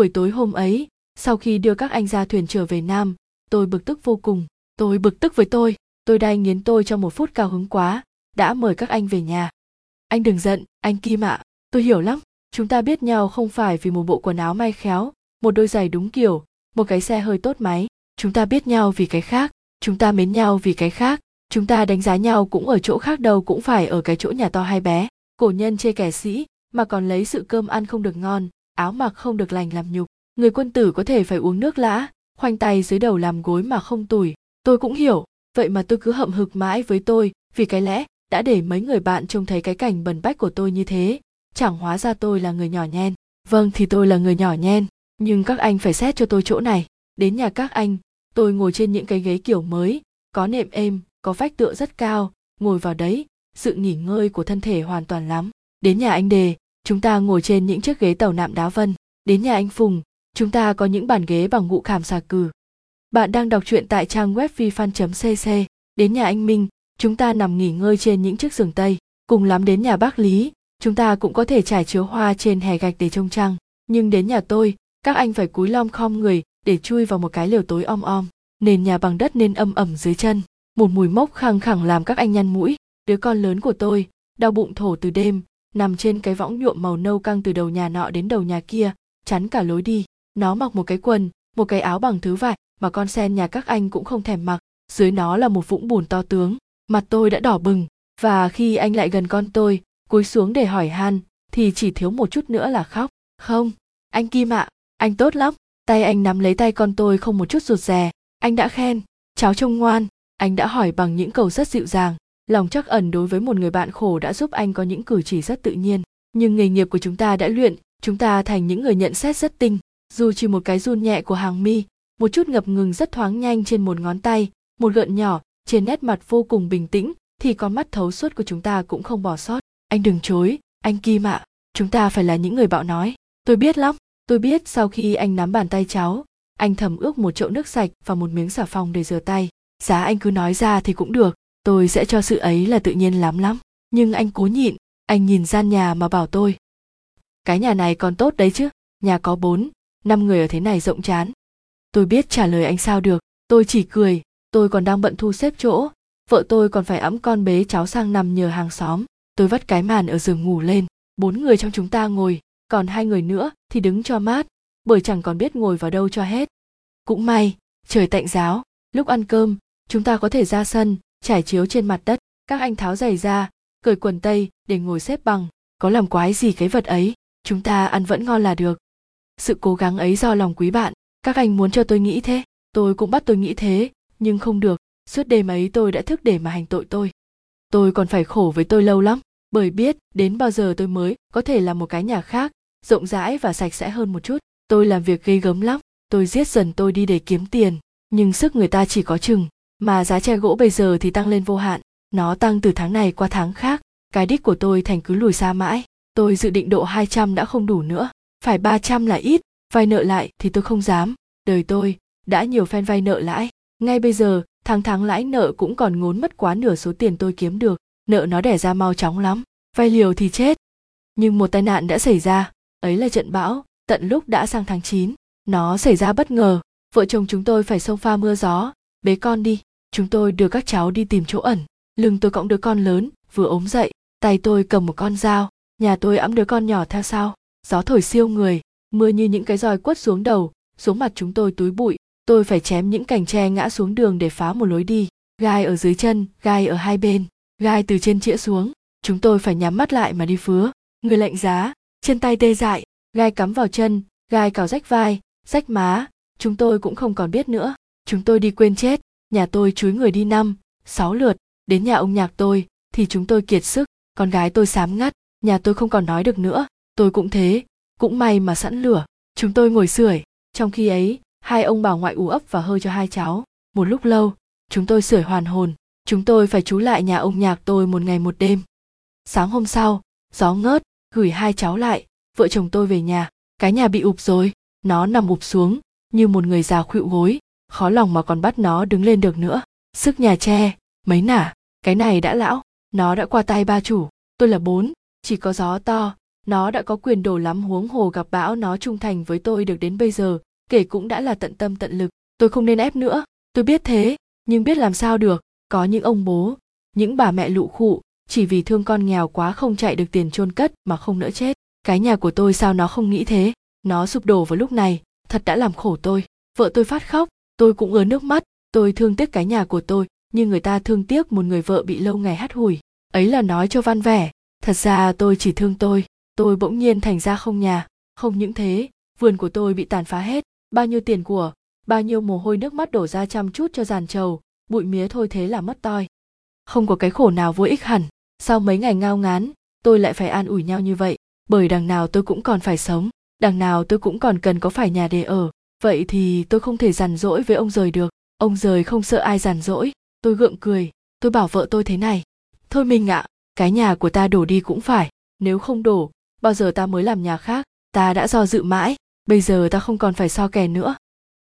buổi tối hôm ấy, sau khi đưa các anh ra thuyền trở về nam, tôi bực tức vô cùng. Tôi bực tức với tôi. Tôi đai nghiến tôi trong một phút cao hứng quá, đã mời các anh về nhà. Anh đừng giận, anh kim ạ. Tôi hiểu lắm. Chúng ta biết nhau không phải vì một bộ quần áo may khéo, một đôi giày đúng kiểu, một cái xe hơi tốt máy. Chúng ta biết nhau vì cái khác. Chúng ta mến nhau vì cái khác. Chúng ta đánh giá nhau cũng ở chỗ khác đâu, cũng phải ở cái chỗ nhà to hay bé. Cổ nhân chê kẻ sĩ, mà còn lấy sự cơm ăn không được ngon áo mặc không được lành làm nhục. Người quân tử có thể phải uống nước lã, khoanh tay dưới đầu làm gối mà không tủi. Tôi cũng hiểu, vậy mà tôi cứ hậm hực mãi với tôi, vì cái lẽ đã để mấy người bạn trông thấy cái cảnh bần bách của tôi như thế. Chẳng hóa ra tôi là người nhỏ nhen. Vâng thì tôi là người nhỏ nhen. Nhưng các anh phải xét cho tôi chỗ này. Đến nhà các anh, tôi ngồi trên những cái ghế kiểu mới, có nệm êm, có vách tựa rất cao. Ngồi vào đấy, sự nghỉ ngơi của thân thể hoàn toàn lắm. Đến nhà anh đề chúng ta ngồi trên những chiếc ghế tàu nạm đá vân. Đến nhà anh phùng, chúng ta có những bàn ghế bằng ngũ khảm xà cừ. Bạn đang đọc truyện tại trang web vifan.cc đến nhà anh minh, chúng ta nằm nghỉ ngơi trên những chiếc giường tây. Cùng lắm đến nhà bác lý, chúng ta cũng có thể trải chiếu hoa trên hè gạch để trông trăng. Nhưng đến nhà tôi, các anh phải cúi lom khom người để chui vào một cái lều tối om om. Nền nhà bằng đất nên âm ẩm dưới chân. Một mùi mốc khăng khẳng làm các anh nhăn mũi. Đứa con lớn của tôi, đau bụng thổ từ đêm nằm trên cái võng nhuộm màu nâu căng từ đầu nhà nọ đến đầu nhà kia, chắn cả lối đi. Nó mặc một cái quần, một cái áo bằng thứ vải mà con sen nhà các anh cũng không thèm mặc. Dưới nó là một vũng bùn to tướng. Mặt tôi đã đỏ bừng. Và khi anh lại gần con tôi, cúi xuống để hỏi han, thì chỉ thiếu một chút nữa là khóc. Không, anh kim ạ, anh tốt lắm. Tay anh nắm lấy tay con tôi không một chút rụt rè. Anh đã khen, cháu trông ngoan. Anh đã hỏi bằng những câu rất dịu dàng lòng chắc ẩn đối với một người bạn khổ đã giúp anh có những cử chỉ rất tự nhiên. Nhưng nghề nghiệp của chúng ta đã luyện, chúng ta thành những người nhận xét rất tinh. Dù chỉ một cái run nhẹ của hàng mi, một chút ngập ngừng rất thoáng nhanh trên một ngón tay, một gợn nhỏ, trên nét mặt vô cùng bình tĩnh, thì con mắt thấu suốt của chúng ta cũng không bỏ sót. Anh đừng chối, anh kim ạ. Chúng ta phải là những người bạo nói. Tôi biết lắm, tôi biết sau khi anh nắm bàn tay cháu, anh thầm ước một chậu nước sạch và một miếng xà phòng để rửa tay. Giá anh cứ nói ra thì cũng được tôi sẽ cho sự ấy là tự nhiên lắm lắm, nhưng anh cố nhịn, anh nhìn gian nhà mà bảo tôi. Cái nhà này còn tốt đấy chứ, nhà có bốn, năm người ở thế này rộng chán. Tôi biết trả lời anh sao được, tôi chỉ cười, tôi còn đang bận thu xếp chỗ. Vợ tôi còn phải ẵm con bế cháu sang nằm nhờ hàng xóm. Tôi vắt cái màn ở giường ngủ lên, bốn người trong chúng ta ngồi, còn hai người nữa thì đứng cho mát, bởi chẳng còn biết ngồi vào đâu cho hết. Cũng may, trời tạnh giáo, lúc ăn cơm, chúng ta có thể ra sân trải chiếu trên mặt đất, các anh tháo giày ra, cởi quần tây để ngồi xếp bằng. Có làm quái gì cái vật ấy? Chúng ta ăn vẫn ngon là được. Sự cố gắng ấy do lòng quý bạn. Các anh muốn cho tôi nghĩ thế? Tôi cũng bắt tôi nghĩ thế, nhưng không được. Suốt đêm ấy tôi đã thức để mà hành tội tôi. Tôi còn phải khổ với tôi lâu lắm, bởi biết đến bao giờ tôi mới có thể làm một cái nhà khác, rộng rãi và sạch sẽ hơn một chút. Tôi làm việc gây gớm lắm. Tôi giết dần tôi đi để kiếm tiền, nhưng sức người ta chỉ có chừng mà giá tre gỗ bây giờ thì tăng lên vô hạn. Nó tăng từ tháng này qua tháng khác. Cái đích của tôi thành cứ lùi xa mãi. Tôi dự định độ 200 đã không đủ nữa. Phải 300 là ít. Vay nợ lại thì tôi không dám. Đời tôi, đã nhiều phen vay nợ lãi. Ngay bây giờ, tháng tháng lãi nợ cũng còn ngốn mất quá nửa số tiền tôi kiếm được. Nợ nó đẻ ra mau chóng lắm. Vay liều thì chết. Nhưng một tai nạn đã xảy ra. Ấy là trận bão. Tận lúc đã sang tháng 9. nó xảy ra bất ngờ. Vợ chồng chúng tôi phải xông pha mưa gió. Bế con đi chúng tôi đưa các cháu đi tìm chỗ ẩn. Lưng tôi cõng đứa con lớn, vừa ốm dậy. Tay tôi cầm một con dao. Nhà tôi ẵm đứa con nhỏ theo sau. Gió thổi siêu người, mưa như những cái roi quất xuống đầu, xuống mặt chúng tôi túi bụi. Tôi phải chém những cành tre ngã xuống đường để phá một lối đi. Gai ở dưới chân, gai ở hai bên. Gai từ trên chĩa xuống. Chúng tôi phải nhắm mắt lại mà đi phứa. Người lạnh giá, chân tay tê dại. Gai cắm vào chân, gai cào rách vai, rách má. Chúng tôi cũng không còn biết nữa. Chúng tôi đi quên chết nhà tôi chúi người đi năm, sáu lượt, đến nhà ông nhạc tôi, thì chúng tôi kiệt sức, con gái tôi sám ngắt, nhà tôi không còn nói được nữa, tôi cũng thế, cũng may mà sẵn lửa, chúng tôi ngồi sưởi. Trong khi ấy, hai ông bà ngoại ủ ấp và hơi cho hai cháu. Một lúc lâu, chúng tôi sưởi hoàn hồn, chúng tôi phải trú lại nhà ông nhạc tôi một ngày một đêm. Sáng hôm sau, gió ngớt, gửi hai cháu lại, vợ chồng tôi về nhà, cái nhà bị ụp rồi, nó nằm ụp xuống, như một người già khuỵu gối khó lòng mà còn bắt nó đứng lên được nữa. Sức nhà tre mấy nả? Cái này đã lão. Nó đã qua tay ba chủ. Tôi là bốn. Chỉ có gió to. Nó đã có quyền đổ lắm huống hồ gặp bão nó trung thành với tôi được đến bây giờ. Kể cũng đã là tận tâm tận lực. Tôi không nên ép nữa. Tôi biết thế. Nhưng biết làm sao được. Có những ông bố, những bà mẹ lụ khụ, chỉ vì thương con nghèo quá không chạy được tiền chôn cất mà không nỡ chết. Cái nhà của tôi sao nó không nghĩ thế? Nó sụp đổ vào lúc này. Thật đã làm khổ tôi. Vợ tôi phát khóc tôi cũng ứa nước mắt, tôi thương tiếc cái nhà của tôi như người ta thương tiếc một người vợ bị lâu ngày hắt hủi. Ấy là nói cho văn vẻ, thật ra tôi chỉ thương tôi tôi bỗng nhiên thành ra không nhà. Không những thế, vườn của tôi bị tàn phá hết, bao nhiêu tiền của, bao nhiêu mồ hôi nước mắt đổ ra chăm chút cho giàn trầu, bụi mía thôi thế là mất toi. Không có cái khổ nào vô ích hẳn. Sau mấy ngày ngao ngán, tôi lại phải an ủi nhau như vậy, bởi đằng nào tôi cũng còn phải sống, đằng nào tôi cũng còn cần có phải nhà để ở vậy thì tôi không thể giàn dỗi với ông rời được. Ông rời không sợ ai giàn dỗi tôi gượng cười. Tôi bảo vợ tôi thế này. Thôi mình ạ, cái nhà của ta đổ đi cũng phải. Nếu không đổ, bao giờ ta mới làm nhà khác? Ta đã do dự mãi. Bây giờ ta không còn phải so kè nữa.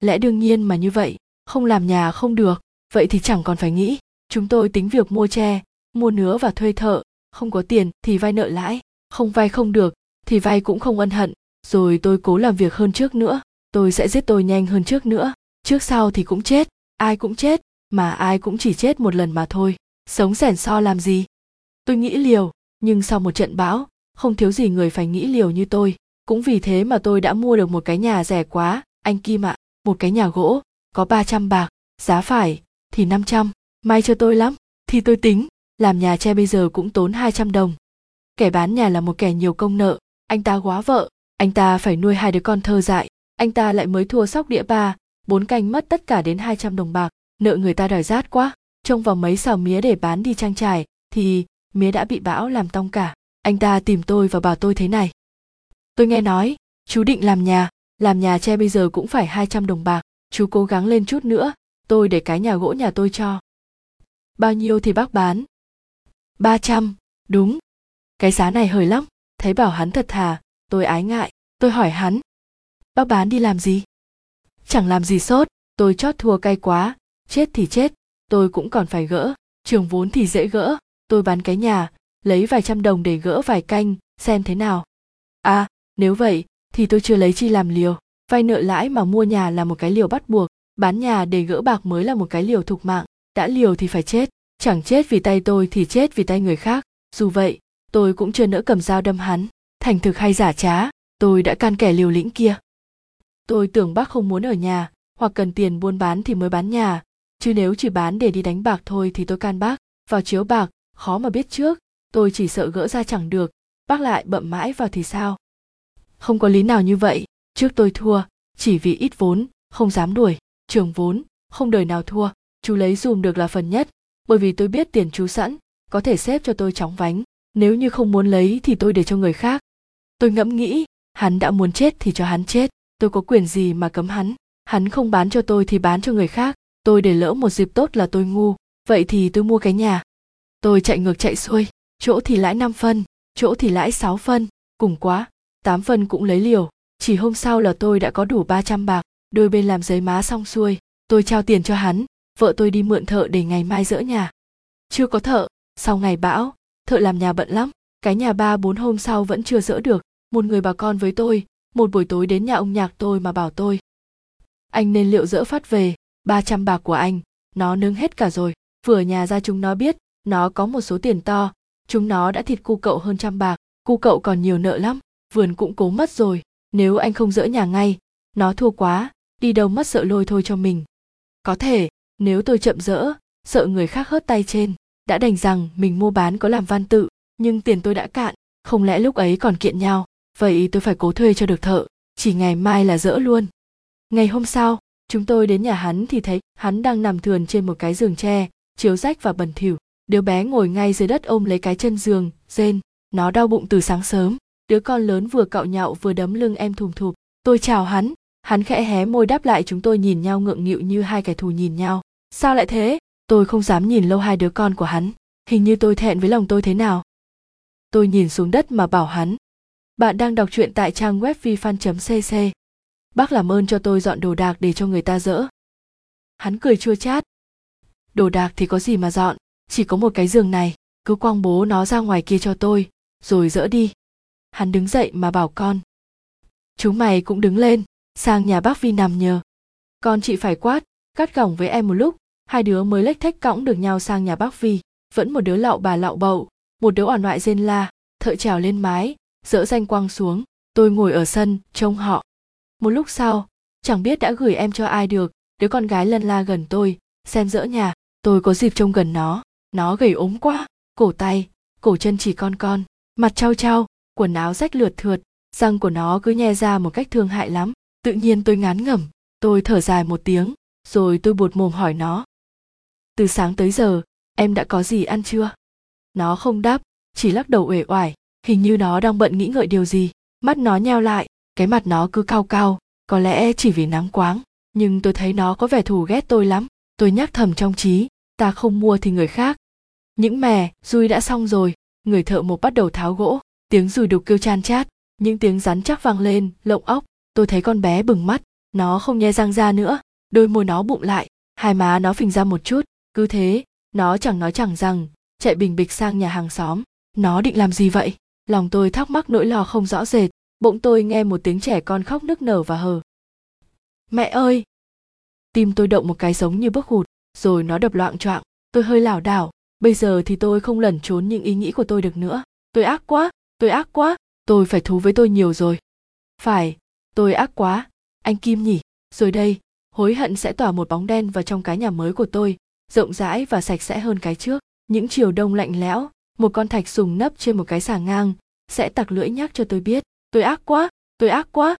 Lẽ đương nhiên mà như vậy. Không làm nhà không được. Vậy thì chẳng còn phải nghĩ. Chúng tôi tính việc mua tre, mua nứa và thuê thợ. Không có tiền thì vay nợ lãi. Không vay không được thì vay cũng không ân hận. Rồi tôi cố làm việc hơn trước nữa tôi sẽ giết tôi nhanh hơn trước nữa. Trước sau thì cũng chết, ai cũng chết, mà ai cũng chỉ chết một lần mà thôi. Sống rẻn so làm gì? Tôi nghĩ liều, nhưng sau một trận bão, không thiếu gì người phải nghĩ liều như tôi. Cũng vì thế mà tôi đã mua được một cái nhà rẻ quá, anh kim ạ. Một cái nhà gỗ, có 300 bạc, giá phải thì 500 may cho tôi lắm, thì tôi tính, làm nhà tre bây giờ cũng tốn 200 đồng. Kẻ bán nhà là một kẻ nhiều công nợ, anh ta quá vợ, anh ta phải nuôi hai đứa con thơ dại anh ta lại mới thua sóc đĩa ba bốn canh mất tất cả đến 200 đồng bạc. Nợ người ta đòi rát quá. Trông vào mấy xào mía để bán đi trang trải thì mía đã bị bão làm tong cả. Anh ta tìm tôi và bảo tôi thế này. Tôi nghe nói chú định làm nhà làm nhà tre bây giờ cũng phải 200 đồng bạc. Chú cố gắng lên chút nữa tôi để cái nhà gỗ nhà tôi cho. Bao nhiêu thì bác bán? 300, đúng. Cái giá này hời lắm. Thấy bảo hắn thật thà tôi ái ngại. Tôi hỏi hắn bác bán đi làm gì? Chẳng làm gì sốt, tôi chót thua cay quá. Chết thì chết, tôi cũng còn phải gỡ. Trường vốn thì dễ gỡ. Tôi bán cái nhà, lấy vài trăm đồng để gỡ vài canh, xem thế nào. À nếu vậy, thì tôi chưa lấy chi làm liều. Vay nợ lãi mà mua nhà là một cái liều bắt buộc. Bán nhà để gỡ bạc mới là một cái liều thục mạng. Đã liều thì phải chết. Chẳng chết vì tay tôi thì chết vì tay người khác. Dù vậy, tôi cũng chưa nỡ cầm dao đâm hắn. Thành thực hay giả trá, tôi đã can kẻ liều lĩnh kia tôi tưởng bác không muốn ở nhà, hoặc cần tiền buôn bán thì mới bán nhà. Chứ nếu chỉ bán để đi đánh bạc thôi thì tôi can bác. Vào chiếu bạc, khó mà biết trước. Tôi chỉ sợ gỡ ra chẳng được. Bác lại bậm mãi vào thì sao? Không có lý nào như vậy. Trước tôi thua, chỉ vì ít vốn, không dám đuổi. Trường vốn, không đời nào thua. Chú lấy dùm được là phần nhất. Bởi vì tôi biết tiền chú sẵn, có thể xếp cho tôi chóng vánh. Nếu như không muốn lấy thì tôi để cho người khác. Tôi ngẫm nghĩ, hắn đã muốn chết thì cho hắn chết tôi có quyền gì mà cấm hắn? Hắn không bán cho tôi thì bán cho người khác. Tôi để lỡ một dịp tốt là tôi ngu. Vậy thì tôi mua cái nhà. Tôi chạy ngược chạy xuôi. Chỗ thì lãi 5 phân, chỗ thì lãi 6 phân. Cùng quá 8 phân cũng lấy liều. Chỉ hôm sau là tôi đã có đủ 300 bạc. Đôi bên làm giấy má xong xuôi. Tôi trao tiền cho hắn. Vợ tôi đi mượn thợ để ngày mai dỡ nhà. Chưa có thợ. Sau ngày bão, thợ làm nhà bận lắm. Cái nhà ba bốn hôm sau vẫn chưa dỡ được. Một người bà con với tôi một buổi tối đến nhà ông nhạc tôi mà bảo tôi, anh nên liệu dỡ phát về, ba trăm bạc của anh, nó nướng hết cả rồi. Vừa nhà ra chúng nó biết, nó có một số tiền to, chúng nó đã thịt cu cậu hơn trăm bạc, cu cậu còn nhiều nợ lắm, vườn cũng cố mất rồi, nếu anh không dỡ nhà ngay, nó thua quá, đi đâu mất sợ lôi thôi cho mình. Có thể, nếu tôi chậm dỡ, sợ người khác hớt tay trên, đã đành rằng mình mua bán có làm văn tự, nhưng tiền tôi đã cạn, không lẽ lúc ấy còn kiện nhau? Vậy tôi phải cố thuê cho được thợ, chỉ ngày mai là dỡ luôn. Ngày hôm sau, chúng tôi đến nhà hắn thì thấy hắn đang nằm thườn trên một cái giường tre, chiếu rách và bẩn thỉu. Đứa bé ngồi ngay dưới đất ôm lấy cái chân giường, rên, nó đau bụng từ sáng sớm. Đứa con lớn vừa cạo nhạo vừa đấm lưng em thùm thụp. Tôi chào hắn hắn khẽ hé môi đáp lại chúng tôi nhìn nhau ngượng nghịu như hai kẻ thù nhìn nhau. Sao lại thế? Tôi không dám nhìn lâu hai đứa con của hắn. Hình như tôi thẹn với lòng tôi thế nào. Tôi nhìn xuống đất mà bảo hắn bạn đang đọc truyện tại trang web vifan cc bác làm ơn cho tôi dọn đồ đạc để cho người ta dỡ. Hắn cười chua chát. Đồ đạc thì có gì mà dọn, chỉ có một cái giường này, cứ quăng bố nó ra ngoài kia cho tôi, rồi dỡ đi. Hắn đứng dậy mà bảo con. Chúng mày cũng đứng lên, sang nhà bác vi nằm nhờ. Con chị phải quát, cắt gỏng với em một lúc, hai đứa mới lách thách cõng được nhau sang nhà bác vi. Vẫn một đứa lạo bà lạo bậu, một đứa ở ngoại rên la, thợ trèo lên mái dỡ danh quăng xuống, tôi ngồi ở sân, trông họ. Một lúc sau, chẳng biết đã gửi em cho ai được, đứa con gái lân la gần tôi, xem dỡ nhà, tôi có dịp trông gần nó nó gầy ốm quá, cổ tay, cổ chân chỉ con con, mặt trao trao, quần áo rách lượt thượt, răng của nó cứ nhe ra một cách thương hại lắm. Tự nhiên tôi ngán ngẩm, tôi thở dài một tiếng, rồi tôi buột mồm hỏi nó. Từ sáng tới giờ, em đã có gì ăn chưa? Nó không đáp, chỉ lắc đầu uể oải hình như nó đang bận nghĩ ngợi điều gì. Mắt nó nheo lại, cái mặt nó cứ cao cao có lẽ chỉ vì nắng quáng, nhưng tôi thấy nó có vẻ thù ghét tôi lắm. Tôi nhắc thầm trong trí, ta không mua thì người khác. Những mè dùi đã xong rồi. Người thợ một bắt đầu tháo gỗ. Tiếng dùi đục kêu chan chát, những tiếng rắn chắc vang lên, lộng óc. Tôi thấy con bé bừng mắt, nó không nhe răng ra nữa. Đôi môi nó bụng lại, hai má nó phình ra một chút. Cứ thế, nó chẳng nói chẳng rằng, chạy bình bịch sang nhà hàng xóm. Nó định làm gì vậy? Lòng tôi thắc mắc nỗi lo không rõ rệt, bỗng tôi nghe một tiếng trẻ con khóc nức nở và hờ. Mẹ ơi! Tim tôi động một cái giống như bước hụt, rồi nó đập loạn choạng, tôi hơi lảo đảo. Bây giờ thì tôi không lẩn trốn những ý nghĩ của tôi được nữa. Tôi ác quá, tôi ác quá, tôi phải thú với tôi nhiều rồi. Phải, tôi ác quá. Anh kim nhỉ? Rồi đây, hối hận sẽ tỏa một bóng đen vào trong cái nhà mới của tôi, rộng rãi và sạch sẽ hơn cái trước. Những chiều đông lạnh lẽo một con thạch sùng nấp trên một cái xà ngang, sẽ tặc lưỡi nhắc cho tôi biết. Tôi ác quá, tôi ác quá.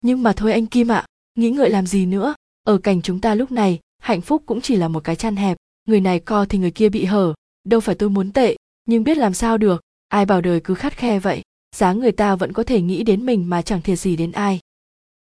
Nhưng mà thôi anh kim ạ, nghĩ ngợi làm gì nữa? Ở cảnh chúng ta lúc này, hạnh phúc cũng chỉ là một cái chăn hẹp. Người này co thì người kia bị hở, đâu phải tôi muốn tệ. Nhưng biết làm sao được, ai bảo đời cứ khắt khe vậy? Giá người ta vẫn có thể nghĩ đến mình mà chẳng thiệt gì đến ai.